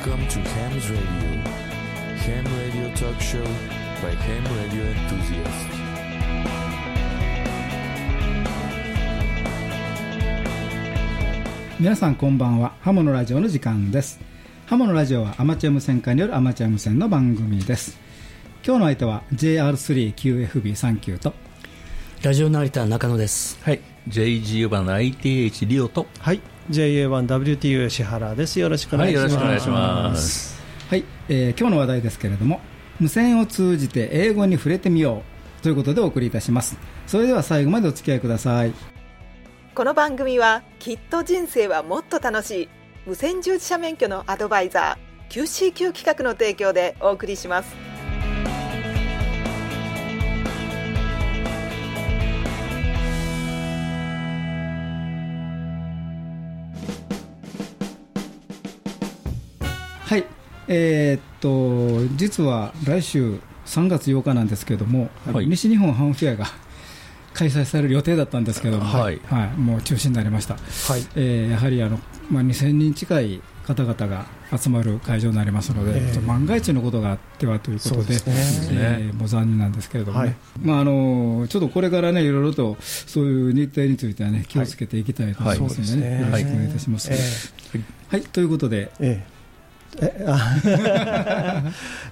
Welcome to Ham's Radio. Ham Radio Talk Show by Ham Radio Enthusiasts. 皆さんこんばんはハモのラジオの時間ですハモのラジオはアマチュア無線化によるアマチュア無線の番組です今日の相手は JR3QFB39 とラジオ成田中野です。はい、JG 版 ITH リオと、はい、JA1WTO 吉原です。よろしくおはい、願いします。よろしくお願いします。はい、えー今日の話題ですけれども無線を通じて英語に触れてみようということでお送りいたしますそれでは最後までお付き合いくださいこの番組はきっと人生はもっと楽しい無線従事者免許のアドバイザー QCQ 企画の提供でお送りしますはい。えーっと実は来週3月8日なんですけれども、はい。西日本ハムフェアが 開催される予定だったんですけども、はい。もう中止になりました、はい。えーやはりあの、まあ、2000人近い方々が集まる会場になりますので、ええ万が一のことがあってはということで、ですね。えーもう残念なんですけれどもね、はい。まあ、あのちょっとこれからね、いろいろとそういう日程についてはね、気をつけていきたいと思いますのでね、はい。よろしくお願いいたします。えはい、ということで、ええ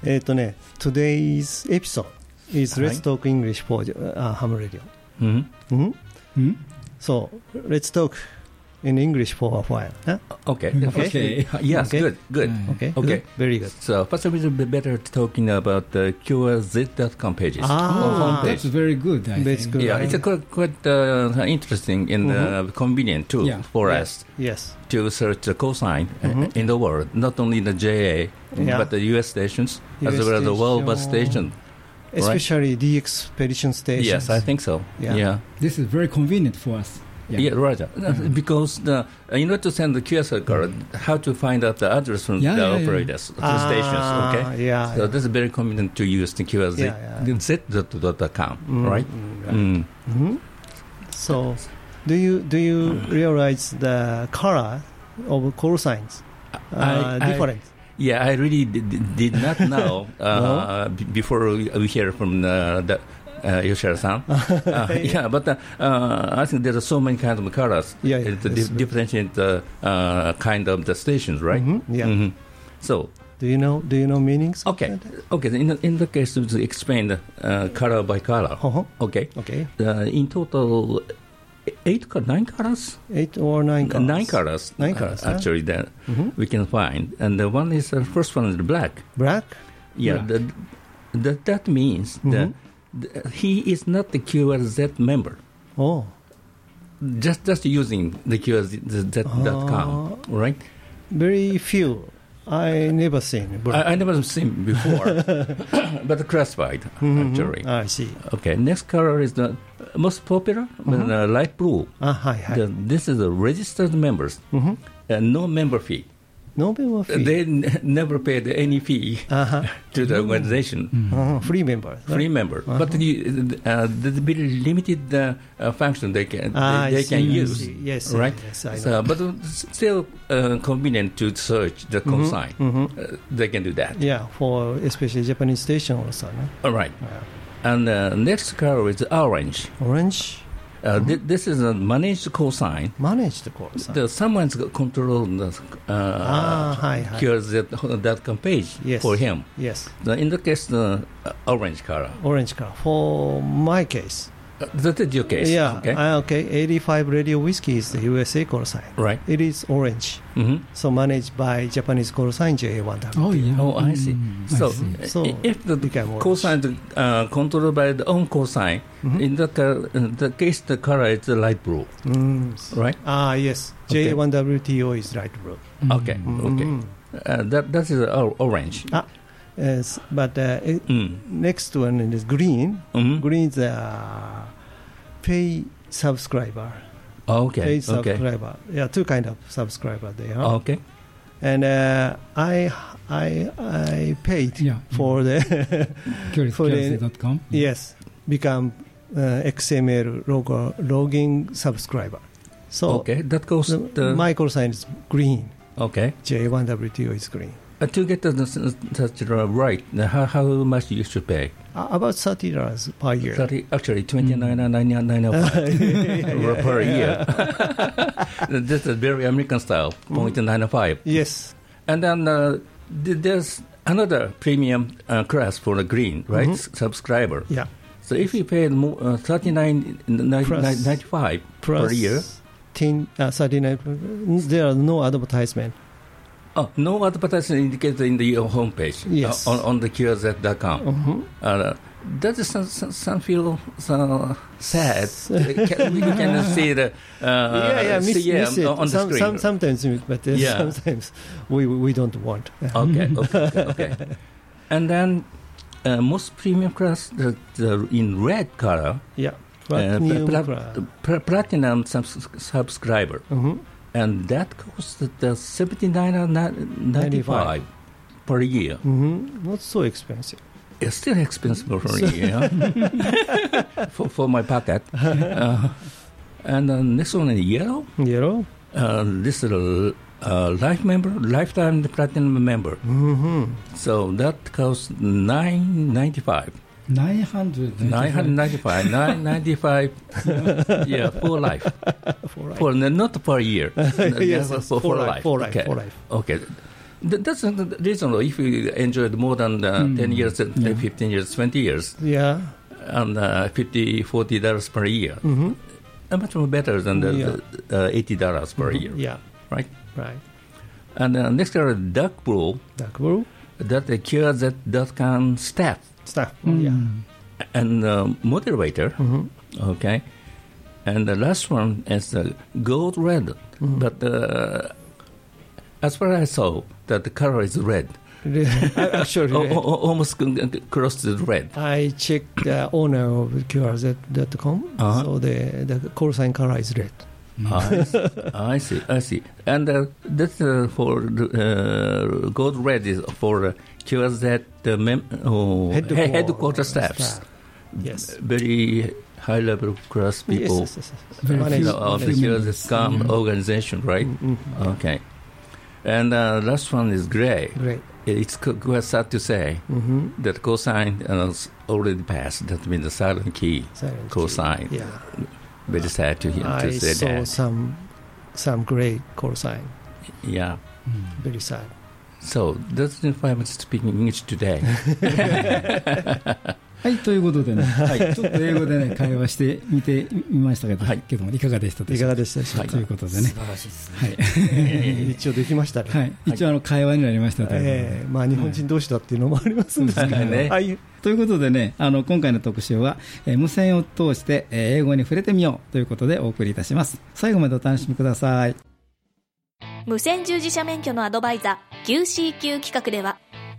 えっとね、Today's episode is はい Let's Talk English for uh, Ham Radio. うん、うんん So, let's talk in English for a while. Huh? Okay. Okay. Yes, Okay. good, good. Mm. Okay. Okay. Very good. So first of all, it's better talking about the QRZ.com pages. Ah, that's very good, I That's think. good. Yeah, it's a quite, quite uh, interesting and uh, convenient too Yeah. for Yeah. us Yes. to search the cosine uh, Mhm. in the world, not only the JA, Yeah. but the US stations as well as the world bus station. station. Especially the expedition stations. Yes, I think so. Yeah. yeah. This is very convenient for us. Yeah, right. Uh, Because the, in order to send the QSL card, how to find out the address from Yeah, the yeah, yeah. operators, to the Ah, stations, okay? Yeah. So this is very convenient to use the QSZ, Yeah, yeah. Z.com, Mm, right? mm, right. Mm. Mhm. So, do you do you realize the color of call signs uh, I- I- different? Yeah, I really did, did not know uh, b- before we hear from uh, the, uh, Yoshida-san. uh, yeah, but uh, uh, I think there are so many kinds of colors. Yeah, yeah, di- differentiate the uh, kind of the stations, right? Mhm, yeah. Mhm. So, Do you know do you know meanings? Okay, okay. In the, in the case to explain the uh, color by color. Uh-huh. Okay, Okay. uh, in total, eight, co- nine colors. Eight or nine colors. Nine colors. Nine colors, huh? actually, that Mhm. we can find, and the one is the first one is the black. Black. Yeah, Black. the, that that means that the, he is not the QRZ member. Oh. Just just using the QRZ.com, right? Very few. I never seen. I, I never seen before, but classified Mhm. actually. I see. Okay, next color is the most popular, Mhm. uh, light blue. Ah, hi, hi. The- this is the registered members, Mhm. uh, no member fee. No member fee. They n- never paid any fee uh-huh. to the organization. Uh-huh. Free member. Free member, Uh-huh. but the, uh, the very limited uh, uh, function they can Ah, they, they see, can I use, see. Yes, right? yes, I so, but uh, still uh, convenient to search the Mhm, consign. mhm. Uh, they can do that. Yeah, for especially Japanese station also. No? All right. Yeah. And uh, next color is orange. Orange. Uh, thi- this is a managed cosine. Manage the call sign. The, someone's got control the uh, Ah, hi, hi. QRZ.com page Yes. for him. Yes. The, in the case, the uh, orange color. Orange color. For my case. Uh, that is your case. Yeah. Okay. ah, okay. 85 Radio Whiskey is the USA call sign. right. It is orange. hmm So managed by Japanese call sign JA1W. Oh, yeah. Oh, I see. Mm, so, see. uh, So, if the become orange. cosine is uh, controlled by the own cosine, Mhm. in that ca- in the case, the color is the light blue, Mm. right? Ah, yes. Okay. J1WTO is light blue. Okay. Okay. Mm. Uh, that that is uh, orange. Yes, but uh, it, Mm. next one is green. Mhm. Green is uh, pay subscriber. Okay. Pay Okay. subscriber. Yeah, two kind of subscriber they are. Okay. And uh, I I I paid Yeah. for the Curious- for the- Curiosity.com. yes become uh, XML logo login subscriber. So okay. That goes the, the my sign is green. okay. J1WTO is green. Uh, to get the, such right, uh, how, how much you should pay? Uh, about thirty dollars per year. 30, actually, twenty nine twenty nine nine nine per year. This is very American style, point nine five. Yes. And then uh, th- there's another premium uh, class for the green, right? S- Subscriber. Yeah. So if you pay mo- uh, thirty nine ninety five per year, 10, uh, 39. There are no advertisement. Oh, no advertisement indicated in the uh, homepage Yes. uh, on, on the QZ.com. Mhm. Uh, that is some, some, some feel so sad. Can- we can see the uh, yeah, yeah, miss, see, yeah, miss it. on the some, screen. some, sometimes, but uh, Yeah. sometimes we we don't want. Okay, okay, okay. And then uh, most premium class the, the, in red color, Yeah. uh, Platinum pla- class. platinum subs- subscriber, Mhm. And that costs the seventy nine ninety five per year. Mhm. Not so expensive. It's still expensive for me, yeah? for, for my pocket. Uh, and uh, next one is yellow, Yellow. uh, this is a uh, life member, lifetime platinum member. Mm-hmm. So that costs nine ninety five. 900 Nine hundred ninety-five, nine ninety-five, yeah, for life, For life. for not per year, yes, yes, for, for life, For life. okay. For life. Okay, that's the reason. If you enjoyed more than uh, Mm. ten years, uh, Yeah. fifteen years, twenty years, Yeah. and uh, 50 40 dollars per year, Mm-hmm. uh, much more better than the, Yeah. the, uh, eighty dollars per year, Yeah. right? Right. And uh, next are dark blue, Dark blue. that the QRZ.com staff Stuff. Mm. Yeah. and uh, moderator. Mhm. Okay. And the last one is the gold red. Mhm. But uh, as far as I saw, that the color is red. Actually, O- o- o- almost c- c- close to the red. I checked the owner of QRZ.com. Uh-huh. So the, the call sign color is red. I, see, I see. I see. And uh, that's uh, for the, uh, gold red is for uh, QRZ uh, mem- oh, he- Headquarter headquarter staffs. staff. Yes. Very high level class people. Yes, yes, yes, yes. Very Manage- few- So, of the few QRZ members. scam Mhm. organization, right? Mm, mm. Okay. And uh, last one is gray. Great. It's quite sad to say Mm-hmm. that cosine is already passed. That means the silent key. Silent Cosine. key. Yeah. Very sad to hear I to say saw that. some some gray call sign. Yeah. Hmm. Very sad. So that's if I'm speaking English today. はい、ということでね、ちょっと英語でね、会話してみてみましたけど、はい。けどもいかがでしたでいかしょうがでしたでしょうか？かということでね。素、晴らしいですね。はい、一応できましたね。はい、一応あの会話になりましたとええまあ日本人同士だっていうのもありますんですけど、はい。ねはい。ということでね、あの今回の特集は、えー無線を通して、えー英語に触れてみようということでお送りいたします。最後までお楽しみください。無線従事者免許のアドバイザー QCQ 企画では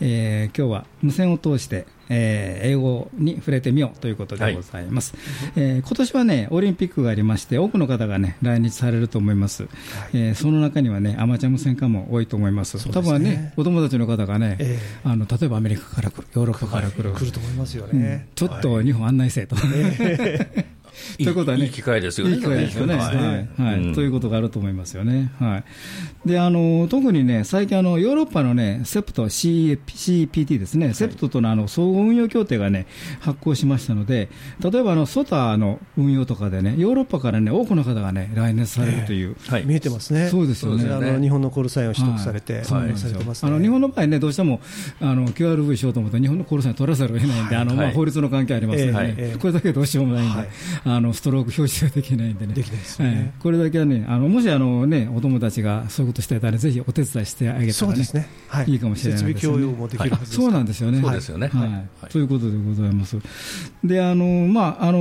えー今日は無線を通して、えー英語に触れてみようということでございます、えー今年はね、オリンピックがありまして、多くの方がね、来日されると思います、えーその中にはね、アマチュア無線化も多いと思います、ね。多分ね、お友達の方がね、えあの例えばアメリカから来る、ヨーロッパから来る、来ると思いますようん。ね。ちょっと日本案内せえと。ということはねいい機会ですよね。いい機会ですよね。ということがあると思いますよね。はい、であの特にね、最近あの、ヨーロッパの、ね、セプト、CP CPT ですね、セプトとのあの総合運用協定が、ね、発行しましたので、例えばあのソタの運用とかでね、ヨーロッパから、ね、多くの方が、ね、来日されるという。はい。見えてますね。そうですよね。あの日本のコールサインを取得されて、はい。されてますね。あの日本の場合ね、どうしてもあの QRV しようと思ったら、日本のコールサイン取らざるを得ないんで、あのまあ、はい法律の関係ありますので、これだけどうしようもないんで、はいああのストローク表示ができないんでね、できないですね。はい。これだけはね、あのもしあの、ね、お友達がそういうことしてたら、ぜひお手伝いしてあげたらねそうです、ね。はい。いいかもしれないですね。設備共用もできるはずです。そうなんですよね。そうですよね。はい。はい。ということでございます。で、あの、まあ、あの、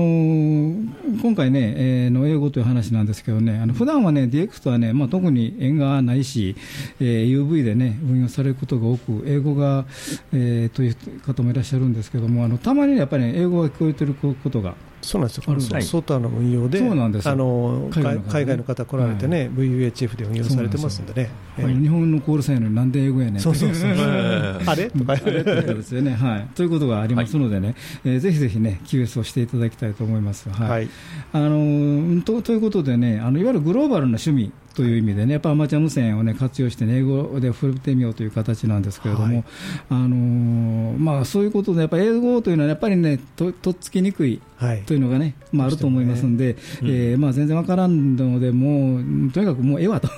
今回ね、えーの英語という話なんですけどね、あの普段はね、DX とはね、まあ、特に縁がないし、えー UV でね、運用されることが多く、英語が、えーという方もいらっしゃるんですけども、あのたまにねやっぱり、ね、英語が聞こえてることが、そうなんですよ、あるんです。そ外の運用で、そうなんですよ。あの海外の方ね。海外の方来られてね、VUHF で運用されてますんでね、あの日本のコールサインのになんで英語やねんそうそうそう、えあれ？とか、ですよね、はい。ということがありますのでね、えーぜひぜひね、QS をしていただきたいと思います。はい。はい、あのーとということでね、あのいわゆるグローバルな趣味という意味でね、やっぱアマチュア無線をね活用して、ね、英語で振ってみようという形なんですけれども、はい。あのーまあそういうことで、やっぱり英語というのはやっぱりね、ととっつきにくい。はい。というのがね、まあ、あると思いますんで、えーまあ、全然わからんので、もう、とにかくもうええわと、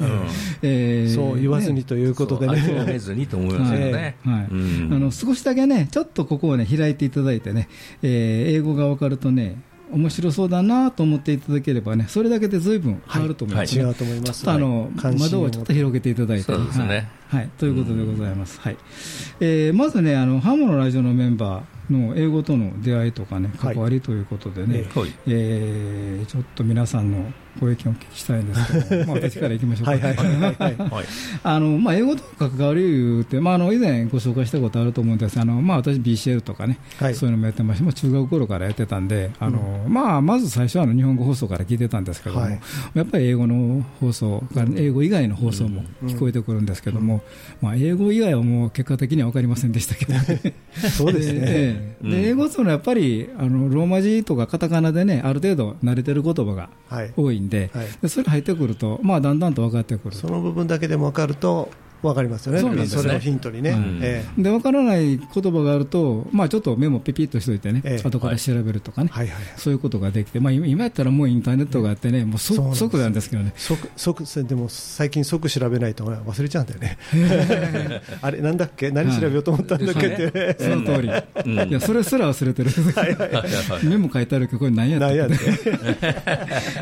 えーそう言わずにねということでね、諦めずにと思いますよね。はい。うん。あの少しだけね、ちょっとここをね開いていただいてね、えー英語が分かるとね、面白そうだなと思っていただければね、それだけでずいぶん変わると思います、ね違うと思います、ちょっとあの、関心を窓をちょっと広げていただいて、ね。はい。はい。ということでございます。はい。えーまずね、あのハモのラジオのメンバーの英語との出会いとかね、はい関わりということでね、えはい。えーちょっと皆さんのご意見をお聞きしたいんですけども、まあ、私からいきましょうか。はいはいはいはい、は いあのまあ、英語との関わり言うて、まあ、あの以前ご紹介したことあると思うんです。あの、まあ、私、BCL とかね、はい。そういうのもやってまして、もう中学頃からやってたんで、あのまあ、まず最初はあの日本語放送から聞いてたんですけども、はい。やっぱり英語の放送英語以外の放送も聞こえてくるんですけども、まあ、英語以外はもう結果的には分かりませんでしたけど、そうですね、で英語っていうのはやっぱりあのローマ字とかカタカナでね、ある程度慣れてる言葉がはい、多いんで、はいでそれ入ってくると、まあ、だんだんと分かってくる。その部分だけでも分かると分かりますよね、そうなんですね。れをヒントにね、うん。えで分からない言葉があると、まあ、ちょっとメモピピッとしといてね、ええ。後から調べるとかね、えはい。はい。はい、そういうことができて、まあ、今今やったらもうインターネットがあってね、もうそうなん即即なんですけどね、即即でも最近即調べないと忘れちゃうんだよね あれなんだっけ？何調べようと思ったんだっけって、その通り、うん。いやそれすら忘れてる、メモ書いてあるけど、これ何やったっけ？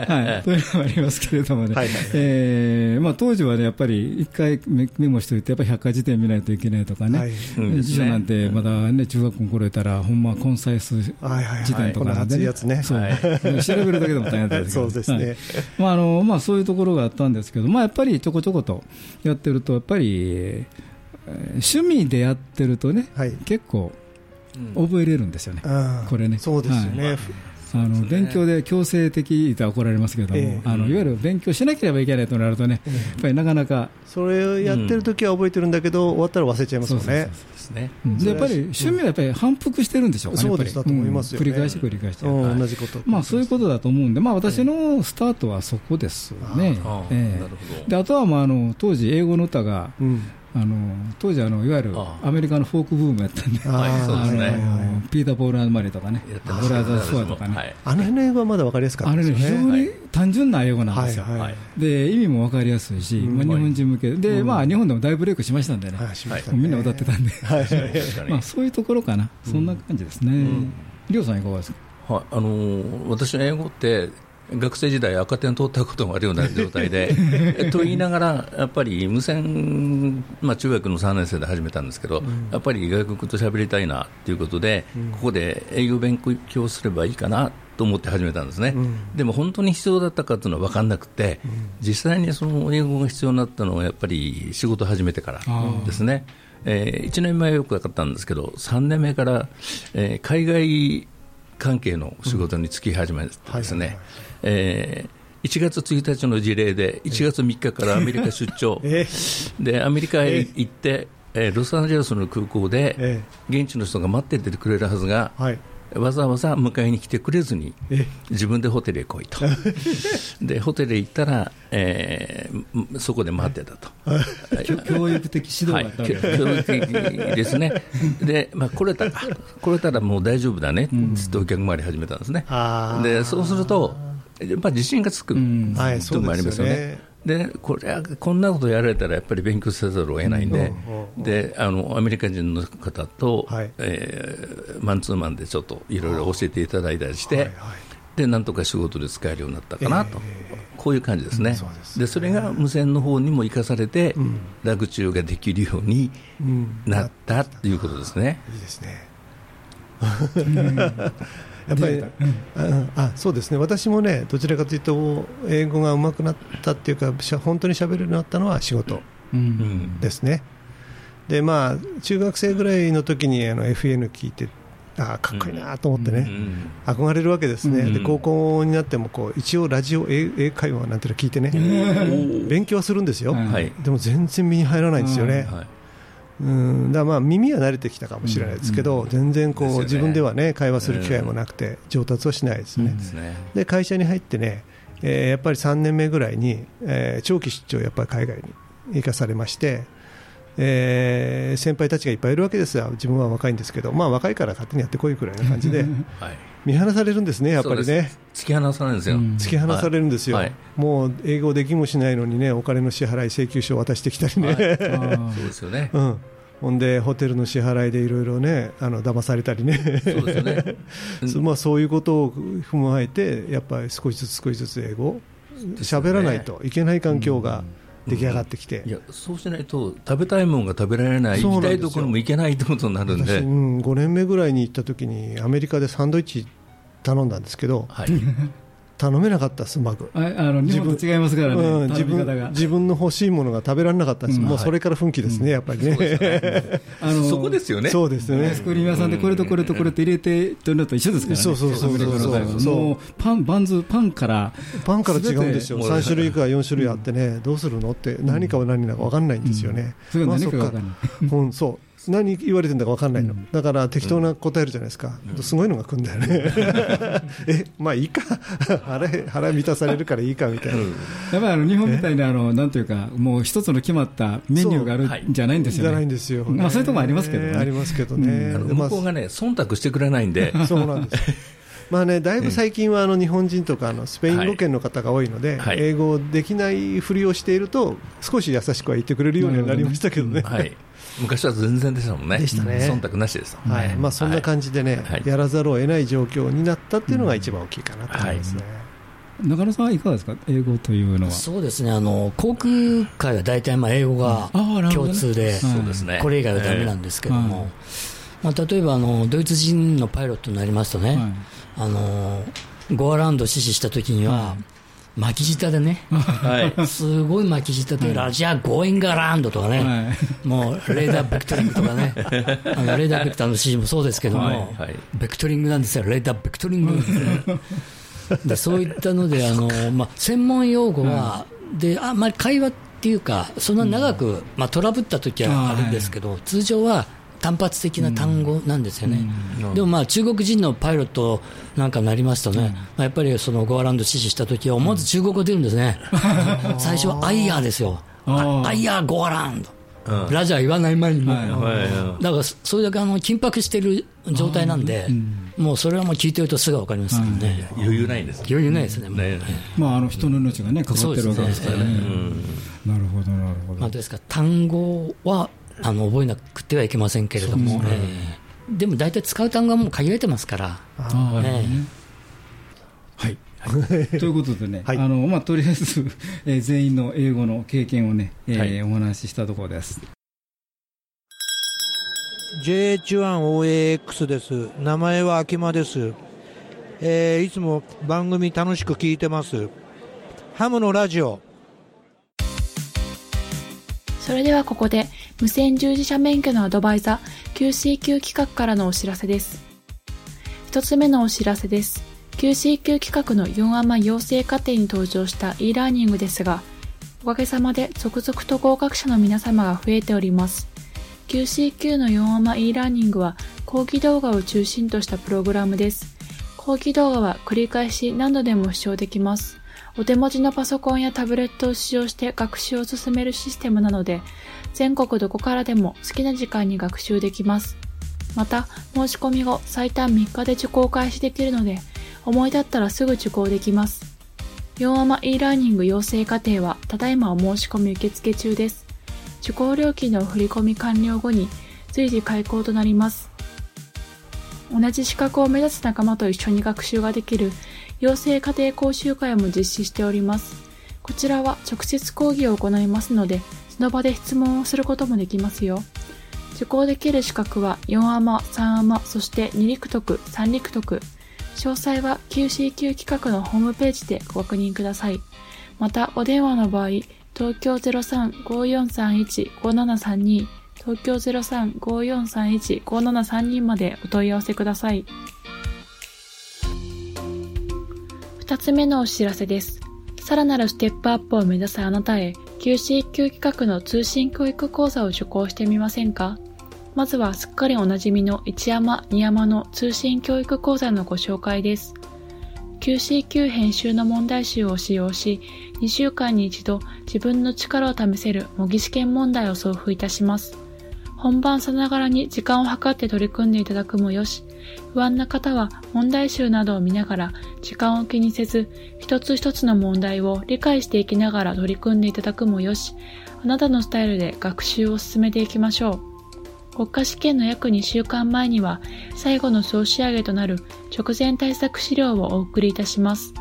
なんやねはい、というのがありますけれどもね、はい。はい。えーまあ、当時はね、やっぱり一回メメモしておいて、やっぱり百科事典見ないといけないとかね、はい。うん辞書なんてまだね、中学校の頃やったら、ほんま、コンサイスはいはいはい。辞典とかなんでこの熱いやつね。そう。はい。調べるだけでも大変だったんですけど。そうですね。はい。まああのまあ、そういうところがあったんですけど、まあ、やっぱりちょこちょことやってると、やっぱり、えー趣味でやってるとね、はい。結構覚えれるんですよね。これね。そうですよね、はいあの勉強で強制的とは怒られますけども、ええ。あのいわゆる勉強しなければいけないとなるとね、やっぱりなかなか、それをやってる時は覚えてるんだけど、終わったら忘れちゃいますよね。やっぱり趣味はやっぱり反復してるんでしょうかね、そうだと思いますよ繰り返し繰り返して。うん同じこと。まあ、そういうことだと思うんで、まあ、私のスタートはそこですね。ああええ。なるほど。であとは、まあ、あの当時、英語の歌が、うん。あの当時あの、いわゆるあアメリカのフォークブームやったんで、ピーター・ポール・アンマリーとかね。ブすラザーズ・フォアとかね、はい。あの辺の英語はまだ分かりやすかったあれね、非ですよね。常に単純な英語なんですよ。はいはい。で意味も分かりやすいし、うん。まあ、日本人向けで、うん。まあ、日本でも大ブレイクしましたんでね、みんな歌ってたんで、まあ、そういうところかな、そんな感じですね。りょうさんいかがですか？はい、あのー私の英語って学生時代赤点取ったこともあるような状態で と言いながらやっぱり無線、まあ、中学の3年生で始めたんですけど、やっぱり外国と喋りたいなということで、ここで英語勉強すればいいかなと思って始めたんですね、でも本当に必要だったかというのは分かんなくて、実際にその英語が必要になったのはやっぱり仕事を始めてからですね。えー1年前はよく分かったんですけど、3年目から、えー海外関係の仕事に就き始めてですね、えー1月1日の事例で、1月3日からアメリカ出張、えでアメリカへ行って、えーロサンゼルスの空港で、え現地の人が待っててくれるはずが、はい。わざわざ迎えに来てくれずに、え自分でホテルへ来いと、でホテルへ行ったら、えーそこで待ってたと。教育的指導がはいあったわけですね、教育的ですね、でまあ、来れたか、来れたらもう大丈夫だねってってお客回り始めたんですね、でそうすると、やっぱり自信がつくというのもありますよね。でこれはこんなことやられたらやっぱり勉強せざるを得ないんで,、であのアメリカ人の方と、はい。えーマンツーマンでちょっといろいろ教えていただいたりして、はいはい。でなんとか仕事で使えるようになったかなと、こういう感じですね、そうです。でそれが無線の方にも生かされて、うん。ラグ中ができるようにうん。なったということですね。いいですね。やっぱり、ああそうですね、私もね、どちらかというと、英語が上手くなったっていうか、しゃ本当に喋れるようになったのは仕事ううん。んですね。で、まあ、中学生ぐらいの時にあの FN 聞いて、ああ、かっこいいなと思ってね、うん。憧れるわけですね、うん。で高校になってもこう一応、ラジオ英英会話なんていうの聞いてね、勉強はするんですよ、でも全然身に入らないんですよね。はいうんだまあ耳は慣れてきたかもしれないですけど、全然こう、ね。自分ではね会話する機会もなくて、上達はしないですね、うんで会社に入ってね、えーやっぱり3年目ぐらいに、えー長期出張、やっぱり海外に行かされまして、えー先輩たちがいっぱいいるわけですよ、自分は若いんですけど、まあ、若いから勝手にやってこいくらいな感じで、はい見放されるんですね、やっぱりね。突き放さないんですよ、うん。突き放されるんですよ、はい。もう英語できもしないのにね、お金の支払い請求書を渡してきたりね、あー そうですよね、うん、ほんでホテルの支払いでいろいろね、あの騙されたりね、そうですよね、そまあ、そういうことを踏まえて、やっぱり少しずつ少しずつ英語、喋らないといけない環境が出来上がってきて、いやそうしないと、食べたいものが食べられない、行きたいところも行けないってことになるん私、で、うん、5年目ぐらいに行った時に、アメリカでサンドイッチ頼んだんですけど、はい、頼めなかったです、うまく。ああの日本と違いますからね、うん、自分食べ方が。自分の欲しいものが食べられなかったんです、うんもうそれから奮起ですね、やっぱりね。あの そこですよね、そうですよね。スクリーム屋さんでこれとこれとこれと入れてというのと一緒ですからね、そうそうそうそう。そうもうパン、バンズ、パンから、パンから違うんですよ、全て。3種類か4種類あってね、どうするのって、何かは何なのか分かんないんですよね。それがまあ何か。分かんない。うん、そう何言われてるんだか分かんないの、だから適当な答えるじゃないですか、すごいのが来るんだよね、えまあいいか。腹へ、腹満たされるからいいかみたいな、やっぱりあの日本みたいなあの、なんというか、もう一つの決まったメニューがあるんじゃないんですじゃないよね。んですよ、まあそういうとこもありますけどね。ありますけどね、あのでまあ向こうがね、忖度してくれないんで、そうなんです。まあね、だいぶ最近はあの日本人とかあのスペイン語圏の方が多いので、はい。英語できないふりをしていると少し優しくは言ってくれるようにはなりましたけどね。はい、昔は全然でしたもんね、でしたね。忖度なしですもんね、はい。まあ、そんな感じでね、はい。やらざるを得ない状況になったっていうのが一番大きいかなと思いますね。中野さんはいかがですか、英語というのは。そうですね、あの航空界は大体まあ英語が共通で、はい。そうですね、これ以外はダメなんですけども、はい。まあ、例えばあのドイツ人のパイロットになりますとね、はいあのゴアラウンドを指示したときには、巻き舌でね、はい、すごい巻き舌で、ラジア・ゴーイング・アラウンドとかね、はい。もうレーダー・ベクトリングとかね、あのレーダー・ベクターの指示もそうですけども、ベクトリングなんですよ、レーダー・ベクトリングで そういったので、あのまあ、専門用語は、であんまり会話っていうか、そんな長く、まあ、トラブった時はあるんですけど、通常は単発的な単語なんですよね、でもまあ中国人のパイロットなんかになりますとね、まあ、やっぱりそのゴアランド指示した時は思わず中国語出るんですね、最初はアイヤーですよ、アイヤーゴアランド。ラジャー言わない前にも、はいはいだからそそれだけあの緊迫している状態なんで、もうそれはもう聞いてるとすぐ分かりますよね、余裕ないんです余裕ないですね、もうね。まあ、あの人の命がね、かかってるわけですからね。なるほど、なるほど。まあ、ですから単語はあの覚えなくてはいけませんけれども、ええでも大体使う単語はもう限られてますから、はい。ということでね、はいあのまあ、とりあえず、えー全員の英語の経験をね、えーはいお話ししたところです。JH1OAX です。名前は秋間です。えーいつも番組楽しく聞いてます。ハムのラジオ。それではここで無線従事者免許のアドバイザー QCQ 企画からのお知らせです。一つ目のお知らせです。QCQ 企画の4アマ養成課程に登場した e ラーニングですが、おかげさまで続々と合格者の皆様が増えております。QCQ の4アマ e ラーニングは講義動画を中心としたプログラムです。講義動画は繰り返し何度でも視聴できます。お手持ちのパソコンやタブレットを使用して学習を進めるシステムなので、全国どこからでも好きな時間に学習できます。また、申し込み後最短3日で受講開始できるので、思い立ったらすぐ受講できます。4アマ e ラーニング養成課程は、ただいまお申し込み受付中です。受講料金の振込完了後に随時開講となります。同じ資格を目指す仲間と一緒に学習ができる養成家庭講習会も実施しております。こちらは直接講義を行いますので、その場で質問をすることもできますよ。受講できる資格は4アマ、3アマ、そして2陸徳、3陸徳。詳細は QCQ 企画のホームページでご確認ください。また、お電話の場合、東京03-5431-5732、東京03-5431-5732までお問い合わせください。二つ目のお知らせです。さらなるステップアップを目指すあなたへ、QCQ 企画の通信教育講座を受講してみませんか？まずはすっかりおなじみの一山二山の通信教育講座のご紹介です。QCQ 編集の問題集を使用し、2週間に一度自分の力を試せる模擬試験問題を送付いたします。本番さながらに時間を計って取り組んでいただくもよし、不安な方は問題集などを見ながら時間を気にせず、一つ一つの問題を理解していきながら取り組んでいただくもよし、あなたのスタイルで学習を進めていきましょう。国家試験の約2週間前には、最後の総仕上げとなる直前対策資料をお送りいたします。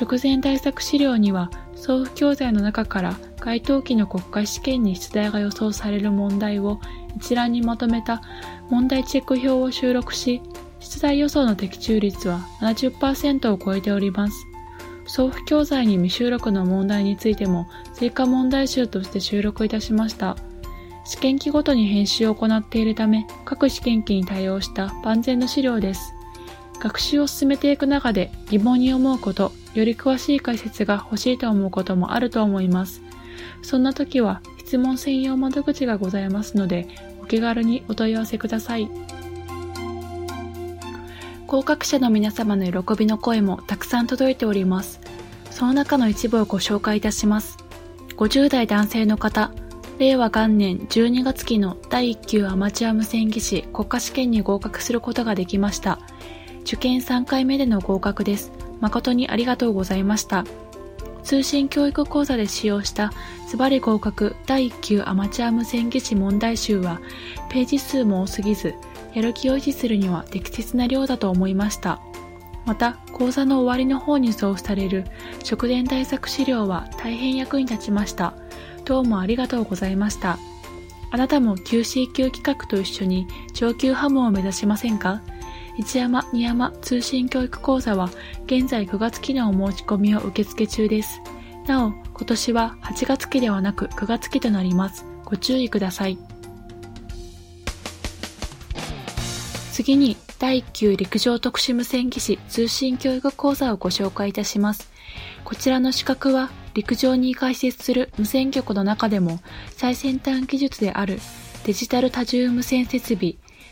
直前対策資料には、送付教材の中から該当期の国家試験に出題が予想される問題を一覧にまとめた問題チェック表を収録し、出題予想の的中率は70%を超えております。送付教材に未収録の問題についても追加問題集として収録いたしました。試験期ごとに編集を行っているため、各試験期に対応した万全の資料です。学習を進めていく中で疑問に思うこと、より詳しい解説が欲しいと思うこともあると思います。そんな時は質問専用窓口がございますので、気軽にお問い合わせください。合格者の皆様の喜びの声もたくさん届いております。その中の一部をご紹介いたします。50代男性の方、令和元年12月期の第1級アマチュア無線技師国家試験に合格することができました。受験3回目での合格です。誠にありがとうございました。通信教育講座で使用したズバリ合格第1級アマチュア無線技師問題集はページ数も多すぎず、やる気を維持するには適切な量だと思いました。また、講座の終わりの方に送付される直前対策資料は大変役に立ちました。どうもありがとうございました。あなたも QCQ 企画と一緒に上級ハムを目指しませんか？一山二山通信教育講座は現在9月期のお申し込みを受付中です。なお、今年は8月期ではなく9月期となります。ご注意ください。次に第1級陸上特殊無線技師通信教育講座をご紹介いたします。こちらの資格は陸上に開設する無線局の中でも最先端技術であるデジタル多重無線設備、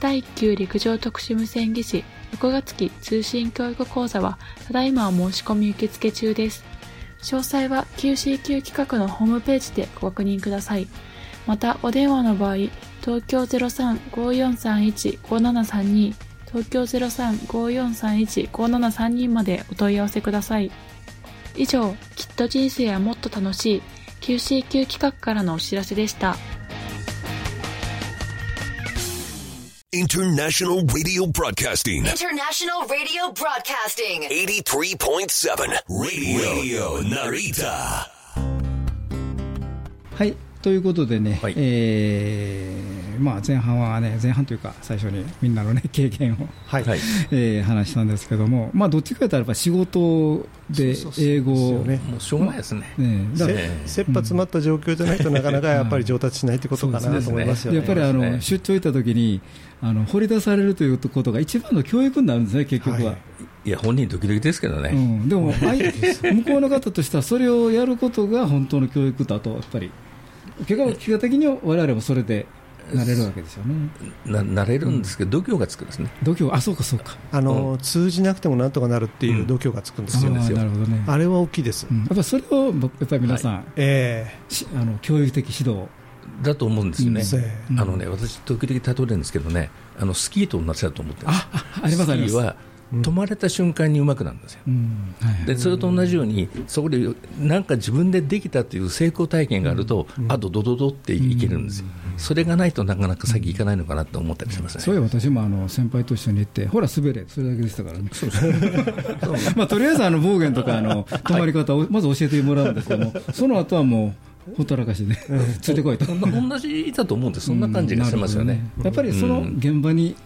第1級陸上特殊無線技師6月期通信教育講座はただいまお申し込み受付中です。詳細は QCQ 企画のホームページでご確認ください。また、お電話の場合、東京03-5431-5732東京03-5431-5732までお問い合わせください。以上、きっと人生はもっと楽しい QCQ 企画からのお知らせでした。International Radio Broadcasting. International Radio Broadcasting. 83.7 Radio, Narita. はい、ということでね、はいえーまあ、前半はね、前半というか、最初にみんなの、ね、経験を、はい、はいえー話したんですけども、まあ、どっちかというと、やっぱ仕事で英語を、ですよねもうしょうがないですね。ねだ切羽詰まった状況でないとなかなかやっぱり上達しないってことかなと思いますよね。やっぱりあの、出張行った時にあの掘り出されるということが一番の教育になるんですね、結局は。はいいや、本人ドキドキですけどね。うん、でも、相 向こうの方としては、それをやることが本当の教育だと、やっぱり、結果、結果的に我々もそれでなれるわけですよね。ななれるんですけど、度胸がつくですね。度胸、あ、そうかそうか。あの、通じなくてもなんとかなるっていう度胸がつくんですよ。あーなるほどね。あれは大きいです。うんやっぱりそれを、やっぱり皆さん、えしあの教育的指導だと思うんですよね。うんあのね、私、時々例えるんですけどね、あのスキーと同じだと思ってます。ありますスキーは止まれた瞬間にうまくなるんですよ。うん。はいはい。でそれと同じように、そこでなんか自分でできたという成功体験があると、あとドドドっていけるんですよ、それがないとなかなか先行かないのかなと思ったりしますね。そういえば私もあの先輩と一緒に行って、ほら、滑れ、それだけでしたからね。まあ、とりあえずあの暴言とかあの止まり方をまず教えてもらうんですけども、その後はもう、ほったらかしで、ついてこいと。同じだと思うんです、そんな感じがしますよね。やっぱりその現場に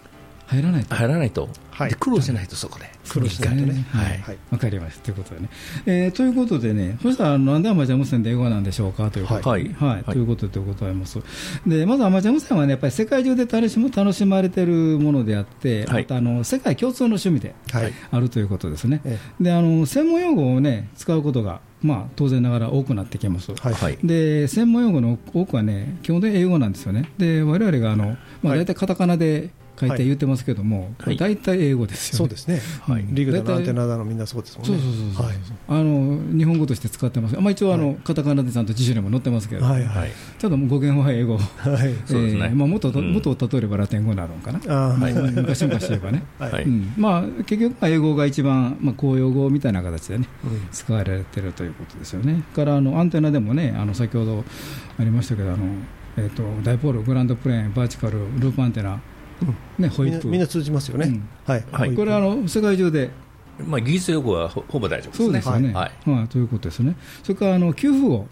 入らないと。入らないと、はいで苦労しないと、そこで。苦労してね。はい。はいわかりました。ということでね。えーということでね、そしたら、なんでアマチュア無線で英語なんでしょうかということで。はいはい。はいということでございます。で、まずアマチュア無線はね、やっぱり世界中で楽しむ楽しまれてるものであって、はいまたあの、世界共通の趣味ではいあるということですね。えで、あの、専門用語をね、使うことが、まあ、当然ながら多くなってきます。はいはいで専門用語の多くはね、基本的に英語なんですよね、で我々があの、まあ、はい大体カタカナで書いて言ってますけども、これ大体英語ですよね。そうですね。はい。リグだの大体アンテナだのみんなそうですもんね。そうそうそうそう、はい。あの日本語として使ってます、まあ、一応あの、カタカナでちゃんと辞書にも載ってますけど、はいはい。ちょっともう語源は英語、はい。えーまあ、元元を例えればラテン語になるのかな、あー。はい。うん昔々言えばね、はい。はいうん。まあ、結局、まあ英語が一番、まあ、公用語みたいな形でね、うん。使われてるということですよね。からあのアンテナでもね、あの先ほどありましたけど、あのえー、とダイポール、グランドプレーン、バーチカル、ループアンテナ、ね、ホイップ、みんなみんな通じますよね。うんはい。はいこれはあの世界中でまあ、技術用語はほほぼ大丈夫ですね。そうですよね、ははいいということですね。それからあの給付語、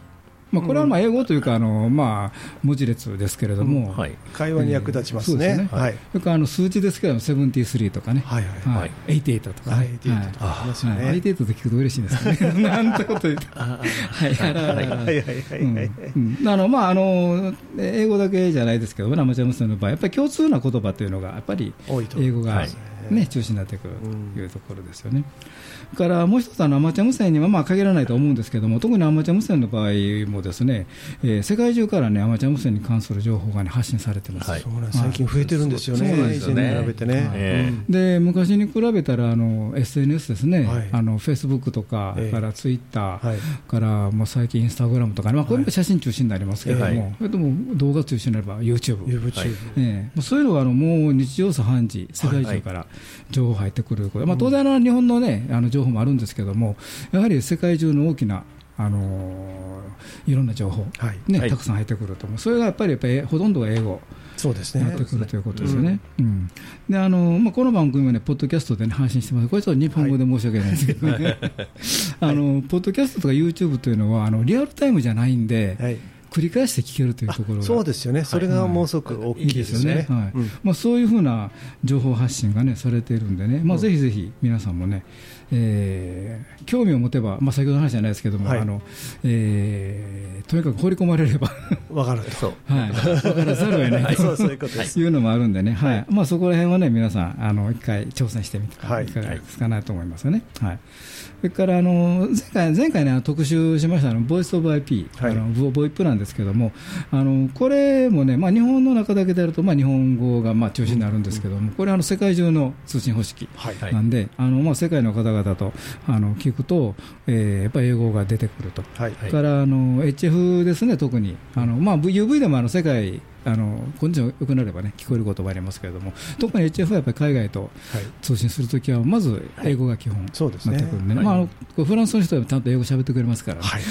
まあ、これはまあ英語というか、あのまあ、文字列ですけれども、はい。会話に役立ちますね。ね。はい。それからあの数字ですけれども、73とかね、はいはいはい、88とかはいね、88とか。はい。88と聞くと嬉しいんですよね。なんてこと言って。はい、あ。らららはいはい。はいはいうんうん。あのまああの英語だけじゃないですけど、アマチュア無線の場合、やっぱり共通な言葉というのが、やっぱり英語が、はい。ね、中心になってくるというところですよね。からもう一つあの、アマチュア無線にはまあ限らないと思うんですけども、特にアマチュア無線の場合もですね、えー世界中から、ね、アマチュア無線に関する情報が、ね、発信されてます。はい。最近増えてるんですよね。そうなんですよね。以前に比べてね。えで昔に比べたらあの SNS ですね、はい。あのフェイスブックとか、ええ。からツイッター、はい。からもう最近インスタグラムとかね、まあ、これも写真中心になりますけれども、はいそれとも動画中心になれば YouTube、YouTube。そういうのがあのもう日常茶飯事、世界中から情報入ってくること、まあ、当然あの日本の,、ね、あの情報もあるんですけども、やはり世界中の大きな、あのーいろんな情報、はいねはいたくさん入ってくると思う、それがやっぱりやっぱりほとんどが英語。そうですねなって。くるということですよね。うんであのまあ、この番組は、ね、ポッドキャストで、ね、配信してます、これちょっと日本語で申し訳ないんですけどね、あのポッドキャストとか YouTube というのはあのリアルタイムじゃないんで、はい。繰り返して聞けるというところがそうですよね。それがもうすごく大きいですよね。そういうふうな情報発信が、ね、されているんでね、まあ、ぜひぜひ皆さんもね、えー興味を持てば、まあ、先ほどの話じゃないですけども、はい。あのえーとにかく放り込まれれば、わかる。と。そう。はい、分からざるを得ない。とそうそういうことです。い。うのもあるんでね、はい。まあ、そこら辺はね、皆さん、あの一回挑戦してみてはい。いかがですかなと思いますよね。はいそれからあの前回、前回ね、特集しましたあのボイスオブ IP、はいあのボボイプなんですけども、あのこれもね、まあ、日本の中だけでやると、まあ、日本語がまあ中心になるんですけども、これはあの世界中の通信方式はい。なんで、あのまあ、世界の方々とあの聞くと、えーやっぱり英語が出てくると。はい。それからあの HF ですね、特に、あのまあ、UV でもあの世界、あのコンディション良くなれば、ね、聞こえることもありますけれども、特に HF はやっぱり海外とはい。通信するときは、まず英語が基本そうですねなってくるんでね、はいまあ、あフランスの人はちゃんと英語喋ってくれますからね、はい。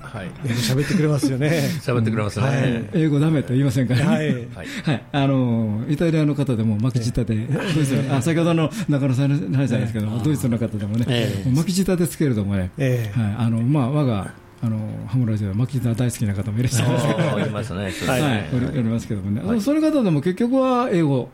はい。英語喋ってくれますよね。喋ってくれますね。はい英語ダメと言いませんからね。はい。はい。はい、あのイタリアの方でも巻き舌で、ドイツのあ先ほどの中野さんの話じゃないですけども、ドイツの方でもね、ええ巻き舌ですけれどもね、ええはいあのまあ、我があのハムラジオは巻き舌大好きな方もいらっしゃいますけど、あーいますね。そうですねはい、おりおりますけどもね、その方でも結局は英語。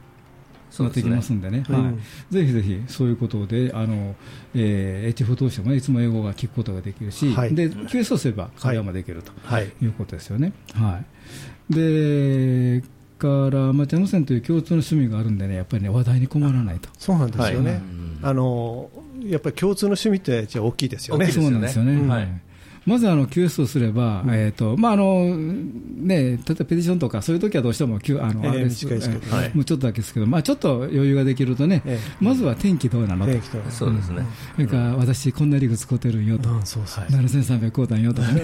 なってきますんでね、うんはい、ぜひぜひそういうことで、あのえー、HF 通しても、ね、いつも英語が聞くことができるし、はいで QS をすれば会話もできるとはい。いうことですよね。はい、でからアマチュア無線という共通の趣味があるんでね、やっぱりね、話題に困らないと。そうなんですよはいね。あの、やっぱり共通の趣味ってじゃあ大きいですよね。そうなんですよね。はいはいまずあの QS をすれば、えーとまああのね、例えばペティションとか、そういう時はどうしても Q あの、ええあれですけどええもうちょっとだけですけど、まあ、ちょっと余裕ができるとね、えまずは天気どうなのと、天気どうなの。そうですね。それから私、こんなリグ使ってるんよと、うんそうそう。7300買うたんよとかね。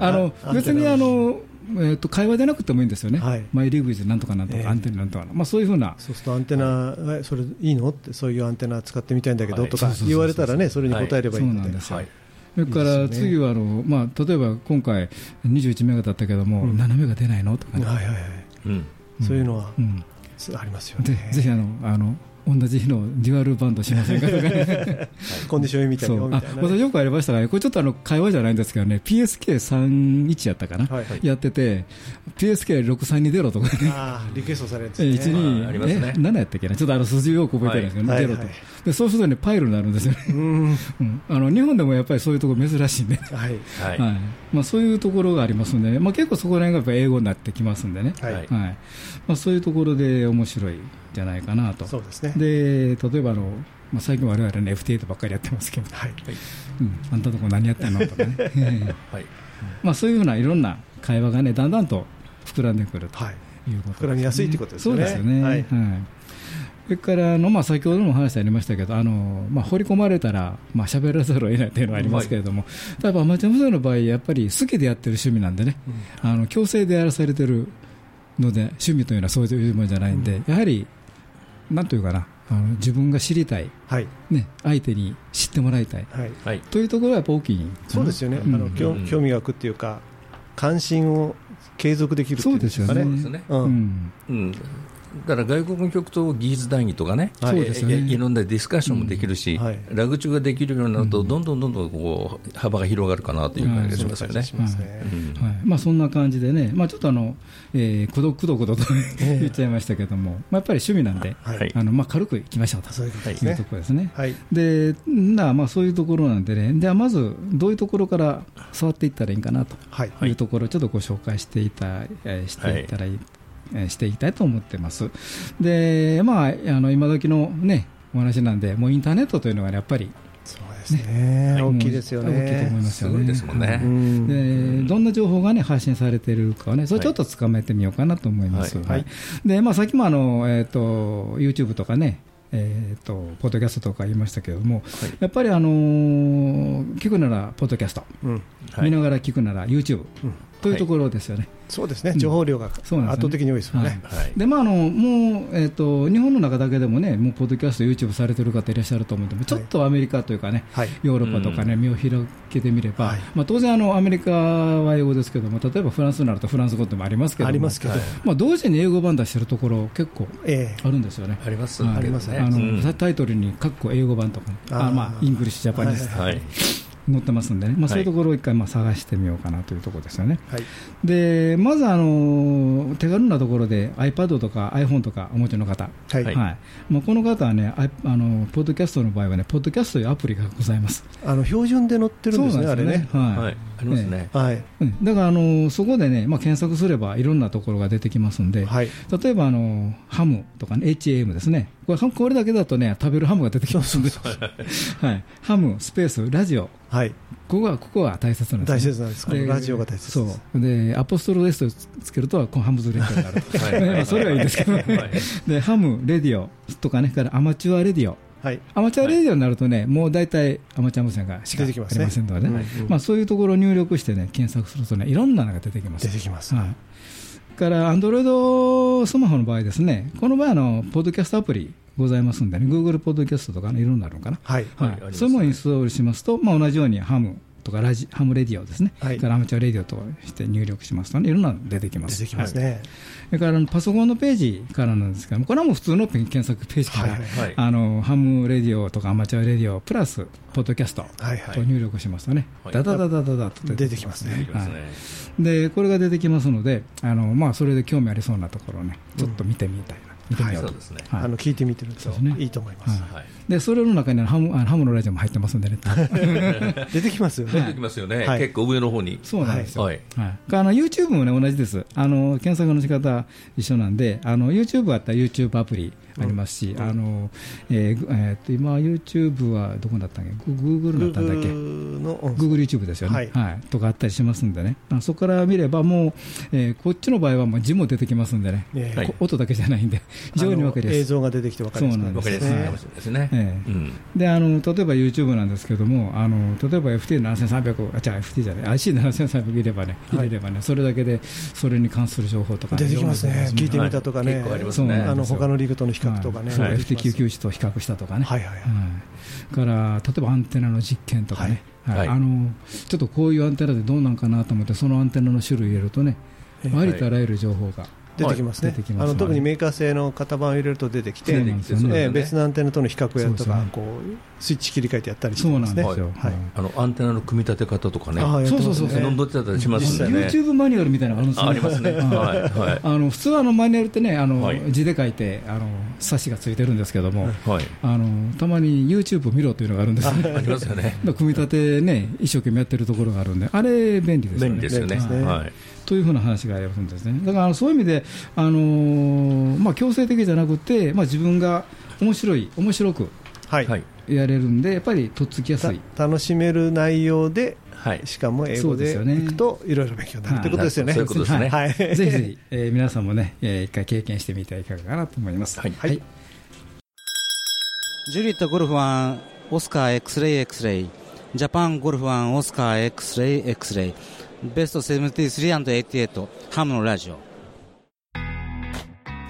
あ のあ別にあの、えー、と会話でなくてもいいんですよね、はい。マイリーグイズなんとかなんとか、ええ。アンテナなんとか、まあ、そういうふうな、そうするとアンテナ、えそれいいのって、そういうアンテナ使ってみたいんだけどはい。とか言われたらね、それに答えればいいので。そうなんで、すよ。はいそれから次はあの、まあ、例えば今回、21メガだったけども、うん。7メガ出ないの？とかね、はいはいはい、うん。そういうのはうん。ありますよでね。ぜひあのあの同じ日のデュアルバンドしませんかとかね。コンディションみたいそうあなみたいなね。私よくありましたがね、これちょっとあの会話じゃないんですけどね、PSK31 やったかな、はいやってて、PSK632 出ろとかね、ああ、リクエストされるんですえね。1、2、ありますね。え7やったっけな、ちょっとあの数字よく覚えてないんですけど、はいはい。で、そうするとね、パイルになるんですよね、うん、うん。あの日本でもやっぱりそういうところ珍しいんで、はい。はい。はい。まあ、そういうところがありますんでね、まあ、結構そこら辺がやっぱ英語になってきますんでね、はい。はい。まあ、そういうところで面白い。んじゃないかなと。そうですね。で例えばあの、まあ、最近我々ね FT8 ばっかりやってますけど、はい。うん、あんたとこ何やってんのとかね、ええ はい。まあ、そういうふうないろんな会話がねだんだんと膨らんでくるとはい。いうことですね。膨らみやすいってことですよね。そうですよね、ははい。いそれからあの、まあ、先ほども話ありましたけど、あのまあ、掘り込まれたら、まあ喋らざるを得ないというのはありますけれども、ただアマチュア無線の場合、やっぱり好きでやってる趣味なんでね、あの強制でやらされてるので、趣味というのはそういうものじゃないんで、やはり、なんというかな、あの自分が知りたい、はい。ね、相手に知ってもらいたいはい。はい。というところがやっぱ大きいそうですよね。あうんの、興うん興味が湧くっていうか、関心を継続できるっていうんですかね。そうですね。う。うんんうん。だから外国の曲と技術談義とかね、はい。いいろんなディスカッションもできるし、うん。はい。ラグ中ができるようになると、どんどんどんどんこう幅が広がるかなという感じがしますよね。そん。な感じでね、まあ、ちょっとあの、えー、くどくどくどと言っちゃいましたけども、まあ、やっぱり趣味なんで、はい。あのまあ、軽くいきましょうとそういうこところですね。はい。でなまあ、そういうところなんでね、ではまずどういうところから触っていったらいいかなとはい。いうところをちょっとご紹介していた、えーしていったらいしていきたいと思ってます。で、まあ、あの今時のね、お話なんで、もうインターネットというのがね、やっぱりそうですね。大きいですよ大きいと思いね。ますよね。すごいですもんねはいうんでどんな情報が、ね、発信されているかをね、それちょっとつかめてみようかなと思います。はいはいでまあ、さっきもあの、えー、と YouTube とかね、えー、とポッドキャストとか言いましたけれども、やっぱり、あのー聞くならポッドキャスト、うん。はい見ながら聞くなら YouTube うんというところですよね。そうですね。うん情報量が圧倒的に多いですもんね。はい。でまあ、あのもう、えー、と日本の中だけでもね、もうポッドキャスト、YouTube されてる方いらっしゃると思うんで、ちょっとアメリカというかね、はい。ヨーロッパとかね、目を広げてみれば、はいまあ、当然あの、アメリカは英語ですけども、例えばフランスになるとフランス語でもありますけどもありますけど。まあ、同時に英語版出してるところ、結構えあるんですよね。ありますはいけどね。あのうんタイトルに、かっこ英語版とか、あまあ、 English Japanese はい。載ってますんでね、まあ、はいそういうところを一回まあ探してみようかなというところですよね。はい。でまずあの手軽なところで iPad とか iPhone とかお持ちの方、はい。はいまあ、この方はね、ああのポッドキャストの場合はね、ポッドキャストというアプリがございます。あの、標準で載ってるんですね、あれね。はいはい。ありますね。はい。うんだからあのそこでね、まあ、検索すればいろんなところが出てきますんで、はい。例えばあのハムとか、ね、HAM ですねこれ、これだけだとね、食べるハムが出てきますんで、はい、 ham、space、radio、はい。ここがここが大切なんです、ね、大切なんです。このラジオが大切。そうでアポストロ S とつけると、この Ham's Radio になると、それはいいですけど、はい で ham、radio とかね、から amateur radio。はい。 amateur radio になるとね、もう大体アマチュア無線がしかあり出てきますねませんのでね、はいまあ、そういうところを入力してね、検索するとね、いろんなのが出てきます。出てきます。はい、から、 Android スマホの場合ですね、この場合あの、ポッドキャストアプリございますんでね、Google ポッドキャストとかね、いろんなのかな。はい。はいそういうもインストールしますと、まあ、同じようにハムとかラジ ham radio ですね、はい。から amateur radio として入力しますと、ね、いろんなの出てきます。出てきますはい。ね。それからパソコンのページからなんですけども、これはもう普通の検索ページから、はいはいあの ham radio とか amateur radio プラスポッドキャストはいはい。と入力しますとね、はい。ダダダダダダと出てきますね。い。きますね。でこれが出てきますので、あのまあ、それで興味ありそうなところをね、ちょっと見てみたい。な、見てみようと、そうですね。はい。あの聞いてみてるとそうですね。いいと思います。はい。でそれの中にハムあのハムのラジオも入ってますんでね、出てきますよね。出てきますよね、はい。結構上の方に。そうなんですよ、はい。はい。あの YouTube も、ね、同じです。あの、検索の仕方一緒なんで、あの YouTube あったら YouTube アプリありますし、あのえーぐえーっと今、YouTube はどこだったっけ、グ Google だったんだっけ？Google YouTube ですよね、ははい。いとかあったりしますんでね、そこから見れば、もう、えーこっちの場合はもう字も出てきますんでね、ええ。こ音だけじゃないんで、非常に分かりやす。い。映像が出てきて分かりやすくなりわかりやすいかもしれないですね。ええ。うん。であの例えば YouTube なんですけども、あの例えば FT7300、あ、じゃあ FT じゃない、IC7300 入ればね、入れればね、それだけで、それに関する情報とか、出てきますね、聞いてみたとかね、結構ありますそうねあの他のリーグとの比較とかね、そう出てきます FT991 と比較したとかね、はいはいはい。はいから例えばアンテナの実験とかね、はい。はい。はい。あの、ちょっとこういうアンテナでどうなんかなと思って、そのアンテナの種類入れるとね、ええ。ありとあらゆる情報が出てきますね。出てきます。あの特にメーカー製の型番を入れると出てきて、ね。ええ別のアンテナとの比較やるとかこうスイッチ切り替えてやったりしてますね。なんですよ。はい。あのアンテナの組み立て方とかね、そうそうそうどんどんってたりしますよね。YouTube マニュアルみたいなのがあるんですよありますね。あの普通はあのマニュアルってねあの、はい。字で書いてあの冊子がついてるんですけども、はい。あのたまに YouTube を見ろというのがあるんですよね。ありますよね。組み立てね一生懸命やってるところがあるんであれ便利ですよね。便利ですよね。便利ですねはい。というふうな話がありますんですね。だからそういう意味で、あのーまあ、強制的じゃなくて、まあ、自分が面白い面白くはい。はい。やれるんでやっぱりとっつきやすい。た楽しめる内容ではい。しかも英語でいくといろいろ勉強になる。ということですよね。そういうことですね。はい。ぜひぜひ、えー皆さんもね、えー一回経験してみてはいかがかなと思います。はい。はい。ジュリットゴルフワンオスカー X レイ X レイジャパンゴルフワンオスカー X レイ X レイベスト 73&88 ハムのラジオ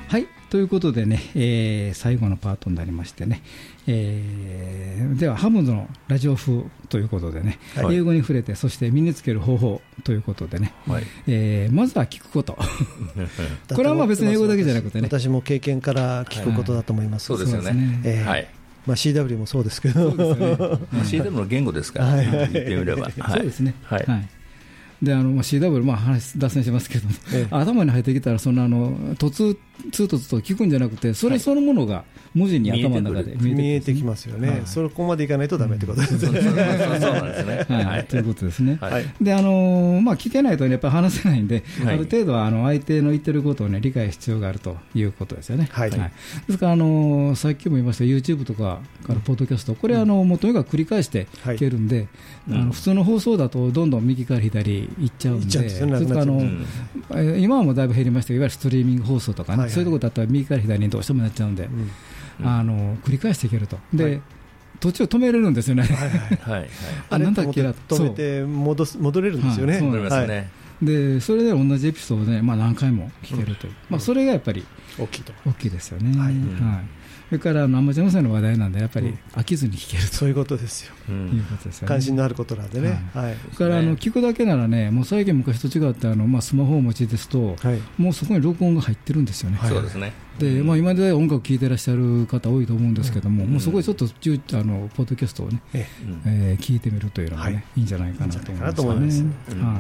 はい。ということでね、えー最後のパートになりましてね、えーでは、ハムズのラジオ風ということでね、はい英語に触れて、そして身につける方法ということでね、はい。えーまずは聞くこと。これはまあ別に英語だけじゃなくてね。私も経験から聞くことだと思います。そうですよそうですねね。ええはい。まあ CW もそうですけど。まあ CW の言語ですから、はいはい言ってみれば。はいそうですね。はい。であのまあ CW、まあ、話脱線しますけども、ええ頭に入ってきたら、そのあの突通突と聞くんじゃなくて、それそのものが文字に頭の中で見えてきまますよね、はいそこまでいかないとダメってことですね。そうそうそうなんですね。はいはいということですね。はいであのまあ、聞けないと、ね、やっぱり話せないんで、はいある程度はあの相手の言ってることを、ね、理解必要があるということですよね。はいですから、あのさっきも言いました YouTube とかからポッドキャスト、これ、あのもうとにかく繰り返して聞けるんで、あの普通の放送だとどんどん右から左行っちゃうんで、今はもうだいぶ減りましたけど、いわゆるストリーミング放送とかね、はいはい。そういうところだったら右から左にどうしてもなっちゃうんで、うん。あの繰り返していけると。で、はい。途中止めれるんですよね。はい。はい。あなんだっけな止めて戻す戻れるんですよね。はいそう思います。はい。ね。でそれで同じエピソードで、まあ、何回も聞けるという、まあ、それがやっぱり大きいと。大きいですよね、はい。はいそれからあのアマチュア無線の話題なんで、やっぱり飽きずに聞けるそういうことですよ。う。というんことですよね。関心のあることなんでね。はい。それからあの聞くだけならね、もう最近昔と違ってあの、まあ、スマホをお持ちですと、はい。もうそこに録音が入ってるんですよね。そうですね。でまあ、今まで音楽聴いてらっしゃる方多いと思うんですけども、もうそこでちょっとじゅあのポッドキャストをね、ええー聞いてみるというのがね、はいい、いんじゃないかなと思いますね。うんはい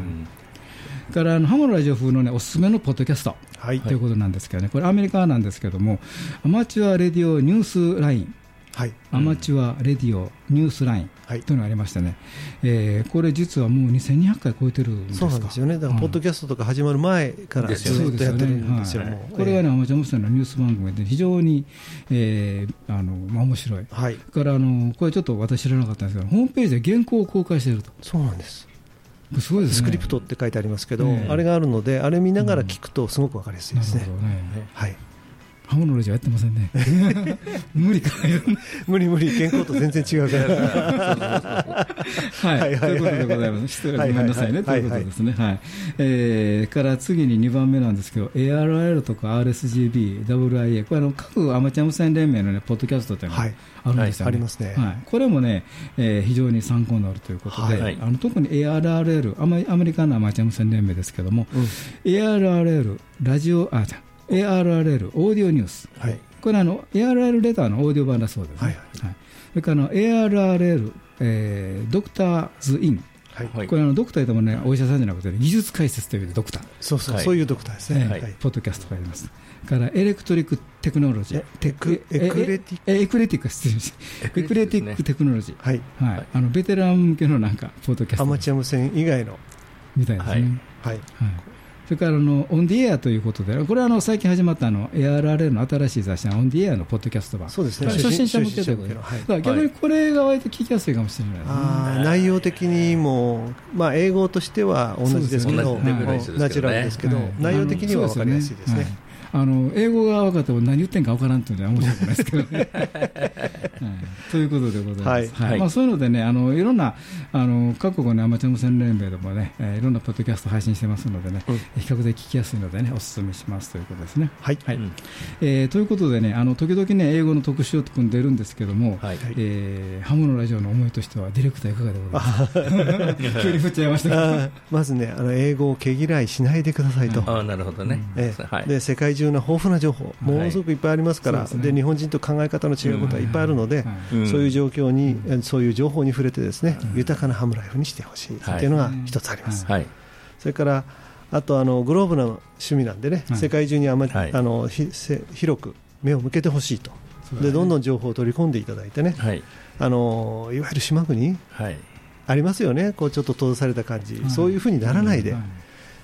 からあのハモのラジオ風のねおすすめのポッドキャストはい。ということなんですけどね、これアメリカなんですけども、アマチュアレディオニュースライン、はい。アマチュアレディオニュースラインはいというのがありましてね、えーこれ実はもう2200回超えてるんですか？そうなんですよね。だから、ポッドキャストとか始まる前からずっとやってるんですよ。はいこれがね、アマチュア無線のニュース番組で非常に、えーあのまあ、面白い。はい。それからあのこれちょっと私知らなかったんですけど、ホームページで原稿を公開していると、そうなんです。すごいですね。スクリプトって書いてありますけど、あれがあるので、あれ見ながら聞くとすごくわかりやすいですねね。はい。ハモのラジオやってませんね。無理か。無理無理、健康と全然違うから。はい、ということでございます。失礼ごめんなさいね、とはいいうことですね。はい。えーから次に2番目なんですけど、ARL とか RSGB、WIA、これあの各アマチュア無線連盟のね、ポッドキャストっていうのがはいあるんですよね。はいありますねはい。これもね、えー非常に参考になるということで、はいあの特に ARRL、アメアメリカのアマチュア無線連盟ですけども、ARRL、ラジオ、あ、じゃあ ARRL、オーディオニュース。はい。これあの ARR レターのオーディオ版だそうですね。はいはい。それからあの ARRL、えー Doctor Is In、はい。これあのドクターでもねお医者さんじゃなくて、ね、技術解説というドクター。そうそう、はい。そういうドクターですね。ええはい。ポッドキャストがあります。から Electric Technology、テク Eclectic？ええ Eclectic 失礼し Eclectic Technology、はい。はい、あのベテラン向けのなんかポッドキャスト。アマチュア無線以外の。みたいですね。はい。はい。はいそれからあの On the Air ということで、これはあの最近始まったあの ARRL の新しい雑誌の On the Air のポッドキャスト版、そうですね。これ初心者向けということで、はい。だから逆にこれが割と聞きやすいかもしれないですね。あー内容的にも、まあ、英語としては同じですけど、そうですね。ナチュラルですけど、はい。内容的には分かりやすいですね。はいあの英語が分かっても何言ってんか分からんというのは面白くないですけどね。はいということでございます。はいはいまあ、そういうのでね、あのいろんなあの各国のアマチュア無線連盟でもね、えーいろんなポッドキャスト配信してますのでね、比較的聞きやすいのでね、お勧めしますということですね。はい。はいうんえーということでね、あの時々ね、英語の特集を組んでるんですけども、はいえーハムのラジオの思いとしては、ディレクターいかがでございます？か 急に振っちゃいましたまずね、あの英語を毛嫌いしないでくださいと。ああ、なるほどね。ええはい。で世界中の豊富な情報、ものすごくいっぱいありますから、そうですね。で日本人と考え方の違うことはいっぱいあるので、うん。そういう状況に、えそういう情報に触れて、ですね、豊かなハムライフにしてほしいっていうのが一つあります。はい。それからあとあのグローブな趣味なんでね、はい。世界中にあまり、はい。あのひせ広く目を向けてほしいと、でどんどん情報を取り込んでいただいてね、はい。あのいわゆる島国、はい。ありますよね、こうちょっと閉ざされた感じ、はい。そういうふうにならないで、はい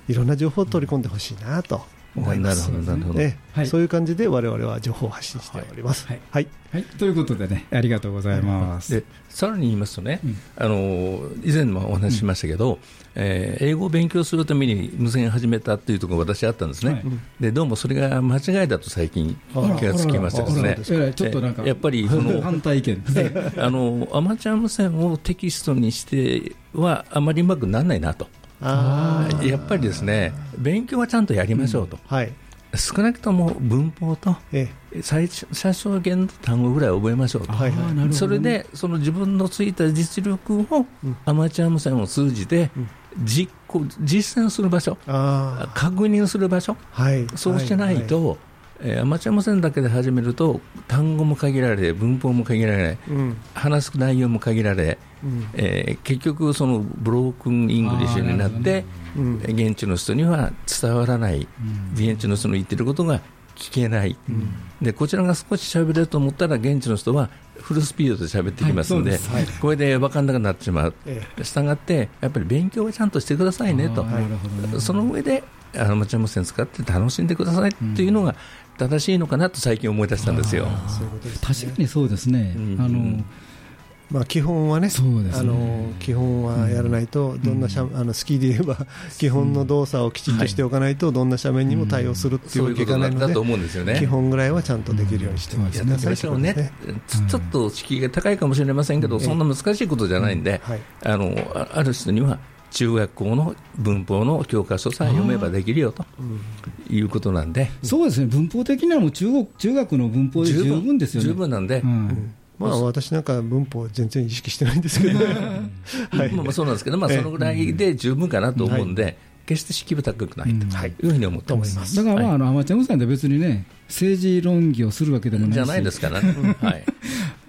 いろんな情報を取り込んでほしいなと思います。なるほど、なるほど。ねはいそういう感じで我々は情報を発信しております。はいはいはい、ということでね、ありがとうございます。でさらに言いますとね、うんあの以前もお話ししましたけど、えー英語を勉強するために無線を始めたっていうところが私あったんですね、はいでどうもそれが間違いだと最近気がつきましてですねちょっとなんかえやっぱりその反対意見ですね。あのアマチュア無線をテキストにしてはあまりうまくならないなと。あー。やっぱりですね勉強はちゃんとやりましょうと、はい。少なくとも文法とえ最最小限の単語ぐらい覚えましょうと、はいあーなるほどね。それでその自分のついた実力をうん。アマチュア無線を通じてうん。実行実践する場所、確認する場所、はい。そうしないと、えーアマチュア無線だけで始めると単語も限られ、文法も限られ、うん。話す内容も限られ、うん。えー結局、その broken English になって、うん。現地の人には伝わらない、現地の人の言ってることが聞けない、でこちらが少し喋れると思ったら、現地の人はフルスピードで喋ってきますので、はいです。これで分かんなくなってしまう、えしたがって、やっぱり勉強はちゃんとしてくださいねと。ね。その上でアマチュア無線使って楽しんでくださいっていうのが正しいのかなと最近思い出したんですよ。そういうことです確かにそうですね。うん。あのまあ、基本はねね。あの基本はやらないと、どんなしゃあのスキーで言えば 基本の動作をきちっとしておかないと、どんな斜面にも対応するっていそううわけいかないので、と思うんですよね。基本ぐらいはちゃんとできるようにしてくだうんね、ちちょっと敷居が高いかもしれませんけど、そんな難しいことじゃないんで、はい。あのあある人には中学校の文法の教科書さえ読めばできるよということなんで、そうですね、文法的にはもう中国中学の文法で十分ですよね。十分なんで、うん。まあ、私なんか文法全然意識してないんですけど、はい。まあまあそうなんですけど、まあ、ええ。そのぐらいで十分かなと思うんで、決して敷居は高くないとい。うふうに思ってます。だから、まあはい。あのアマチュア無線って別にね、政治論議をするわけでもないし、じゃないですから。ね。はい。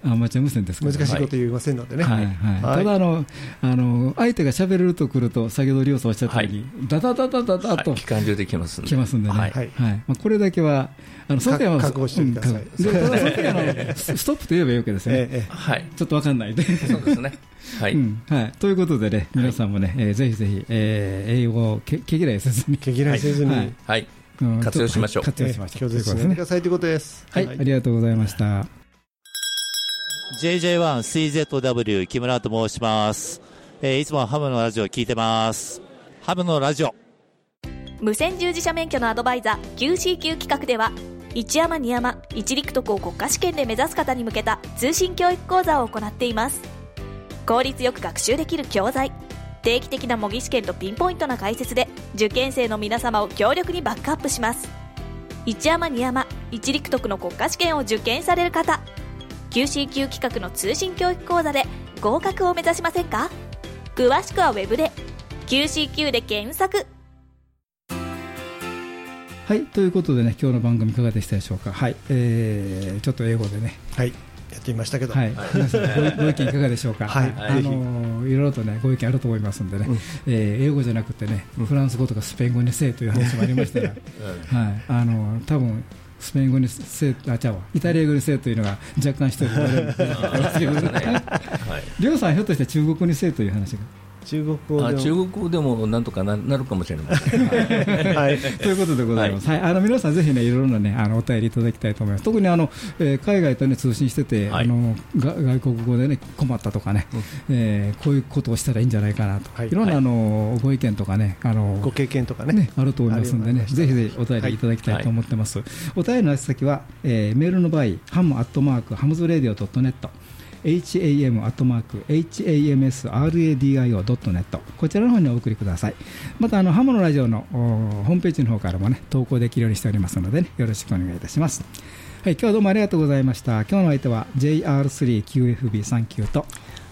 アマチュア無線ですから、難しいこと言いませんのでね。はい。はい。ただあの、あの相手が喋れるとくると、先ほどリオさんおっしゃったように、ダダダダダダと機関銃できますんで。きますんでね、はい。はい。まあ、これだけは、あのその時はか覚悟してください。うんでただその時はスストップと言えばいいわけですよね、はい。ちょっとわかんないで。そうですね。はい。うん。はい、ということでね、皆さんもね、えーぜひぜひ、えー英語をけ毛嫌いせずに、毛嫌いせずに、はい。はい。うん活用しましょう活用しましょう。ええ気をつけてということですねくださいということです。はい、ありがとうございました。JJ1CZW 木村と申します。えーいつもハムのラジオ聞いてます。ハムのラジオ。無線従事者免許のアドバイザー QCQ 企画では一山二山一陸徳を国家試験で目指す方に向けた通信教育講座を行っています効率よく学習できる教材定期的な模擬試験とピンポイントな解説で受験生の皆様を強力にバックアップします。一山二山一陸徳の国家試験を受験される方。QCQ 企画の通信教育講座で合格を目指しませんか？詳しくはウェブで QCQ で検索。はい、ということでね、今日の番組いかがでしたでしょうか？はい、えー、ちょっと英語でね、はいやってみましたけど、はい、皆さんごご意見いかがでしょうか、はい。あのいろいろとねご意見あると思いますんでね、えー英語じゃなくてね、フランス語とかスペイン語にせえという話もありましたが、はい、あの多分スペイン語にせえあちゃうわ。イタリア語にせえというのが若干一人言われる。んですけどりょうさんひょっとして中国にせえという話が？中国語で中国語でもなんとかななるかもしれません。はい。ということでございます。はい、あの皆さんぜひねいろいろなねあのお便りいただきたいと思います。特にあの、えー海外とね通信してて、はい。あのが外国語でね困ったとかね、えーこういうことをしたらいいんじゃないかなと、はい。い、ろんなあのご意見とかねあのご経験とかね。ね、あると思いますんでね、ぜひぜひお便りいただきたいと思ってます。お便りの宛先は、えーメールの場合、ハムアットマークハムズレディオドットネット。ham アットマーク hamsradio.net こちらの方にお送りくださいまたあのハムのラジオのおホームページの方からもね投稿できるようにしておりますので、ね、よろしくお願いいたしますはい今日はどうもありがとうございました今日の相手は JR3QFB39 と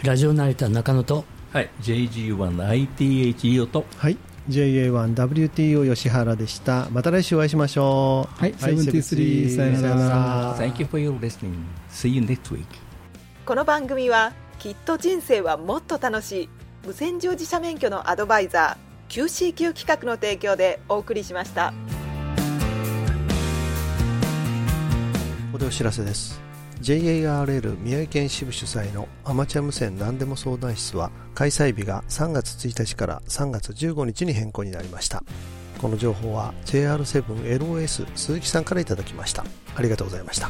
ラジオ成田中野とはい、JG1ITHEO と、はい、JA1WTO 吉原でした。また来週お会いしましょう。はい73さよなら Thank you for your listening. See you next week. この番組はきっと人生はもっと楽しい無線乗自社免許のアドバイザー QCQ 企画の提供でお送りしました。ここでお知らせです。JARL 宮城県支部主催のアマチュア無線何でも相談室は開催日が3月1日から3月15日に変更になりました。この情報は JR7LOS 鈴木さんからいただきました。ありがとうございました。